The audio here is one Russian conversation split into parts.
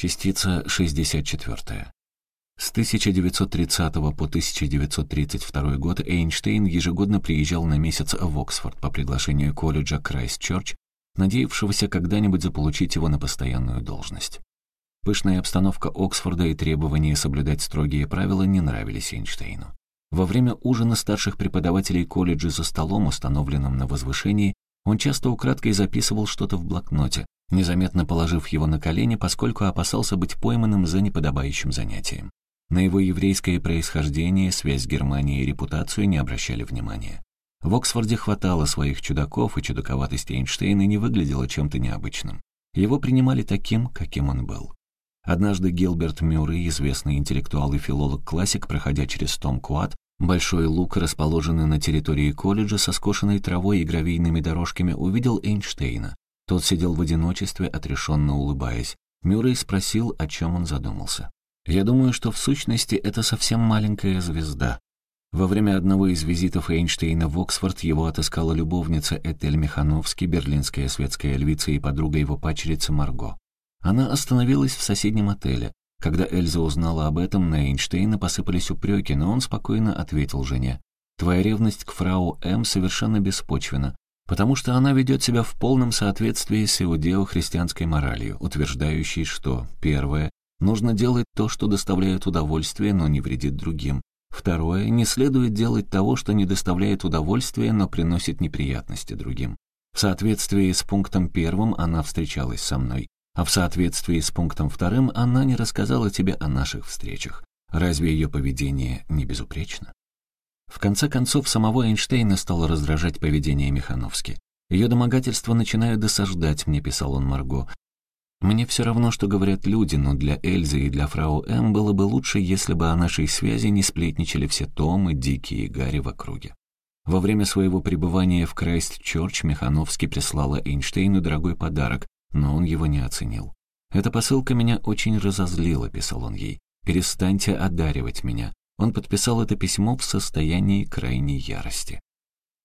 Частица 64. С 1930 по 1932 год Эйнштейн ежегодно приезжал на месяц в Оксфорд по приглашению колледжа Крайстчерч, надеявшегося когда-нибудь заполучить его на постоянную должность. Пышная обстановка Оксфорда и требования соблюдать строгие правила не нравились Эйнштейну. Во время ужина старших преподавателей колледжа за столом, установленным на возвышении, он часто украдкой записывал что-то в блокноте, незаметно положив его на колени, поскольку опасался быть пойманным за неподобающим занятием. На его еврейское происхождение, связь с Германией и репутацию не обращали внимания. В Оксфорде хватало своих чудаков, и чудаковатость Эйнштейна не выглядела чем-то необычным. Его принимали таким, каким он был. Однажды Гилберт Мюррей, известный интеллектуал и филолог-классик, проходя через Том Куат, большой луг, расположенный на территории колледжа со скошенной травой и гравийными дорожками, увидел Эйнштейна. Тот сидел в одиночестве, отрешенно улыбаясь. Мюррей спросил, о чем он задумался. «Я думаю, что в сущности это совсем маленькая звезда». Во время одного из визитов Эйнштейна в Оксфорд его отыскала любовница Этель Механовски, берлинская светская львица и подруга его пачерицы Марго. Она остановилась в соседнем отеле. Когда Эльза узнала об этом, на Эйнштейна посыпались упреки, но он спокойно ответил жене. «Твоя ревность к фрау М. совершенно беспочвена потому что она ведет себя в полном соответствии с иудео-христианской моралью, утверждающей, что, первое, нужно делать то, что доставляет удовольствие, но не вредит другим. Второе, не следует делать того, что не доставляет удовольствия, но приносит неприятности другим. В соответствии с пунктом первым она встречалась со мной, а в соответствии с пунктом вторым она не рассказала тебе о наших встречах. Разве ее поведение не безупречно? В конце концов, самого Эйнштейна стало раздражать поведение Михановски. «Ее домогательства начинают досаждать», — мне писал он Марго. «Мне все равно, что говорят люди, но для Эльзы и для фрау М было бы лучше, если бы о нашей связи не сплетничали все Томы, Дики и Гарри в округе». Во время своего пребывания в Крайст-Чорч Михановский прислала Эйнштейну дорогой подарок, но он его не оценил. «Эта посылка меня очень разозлила», — писал он ей. «Перестаньте одаривать меня. Он подписал это письмо в состоянии крайней ярости.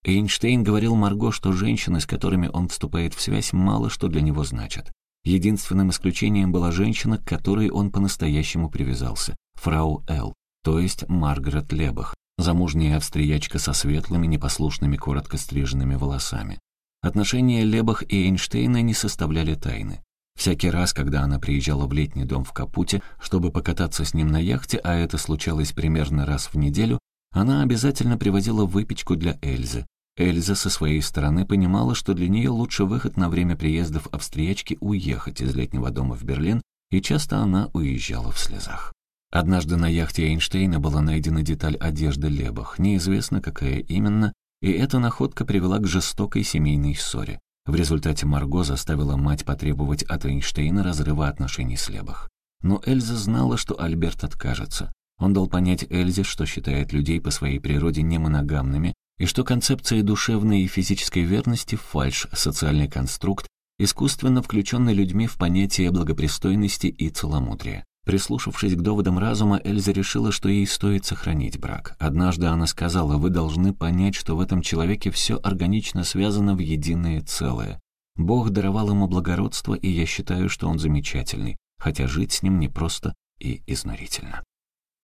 Эйнштейн говорил Марго, что женщины, с которыми он вступает в связь, мало что для него значат. Единственным исключением была женщина, к которой он по-настоящему привязался — фрау Л., то есть Маргарет Лебах, замужняя австриячка со светлыми, непослушными, коротко стриженными волосами. Отношения Лебах и Эйнштейна не составляли тайны. Всякий раз, когда она приезжала в летний дом в Капуте, чтобы покататься с ним на яхте, а это случалось примерно раз в неделю, она обязательно привозила выпечку для Эльзы. Эльза со своей стороны понимала, что для нее лучше выход на время приездов австриячки уехать из летнего дома в Берлин, и часто она уезжала в слезах. Однажды на яхте Эйнштейна была найдена деталь одежды Лебах, неизвестно какая именно, и эта находка привела к жестокой семейной ссоре. В результате Марго заставила мать потребовать от Эйнштейна разрыва отношений с Лебах. Но Эльза знала, что Альберт откажется. Он дал понять Эльзе, что считает людей по своей природе немоногамными, и что концепция душевной и физической верности — фальш, социальный конструкт, искусственно включенный людьми в понятие благопристойности и целомудрия. Прислушавшись к доводам разума, Эльза решила, что ей стоит сохранить брак. Однажды она сказала, вы должны понять, что в этом человеке все органично связано в единое целое. Бог даровал ему благородство, и я считаю, что он замечательный, хотя жить с ним непросто и изнурительно.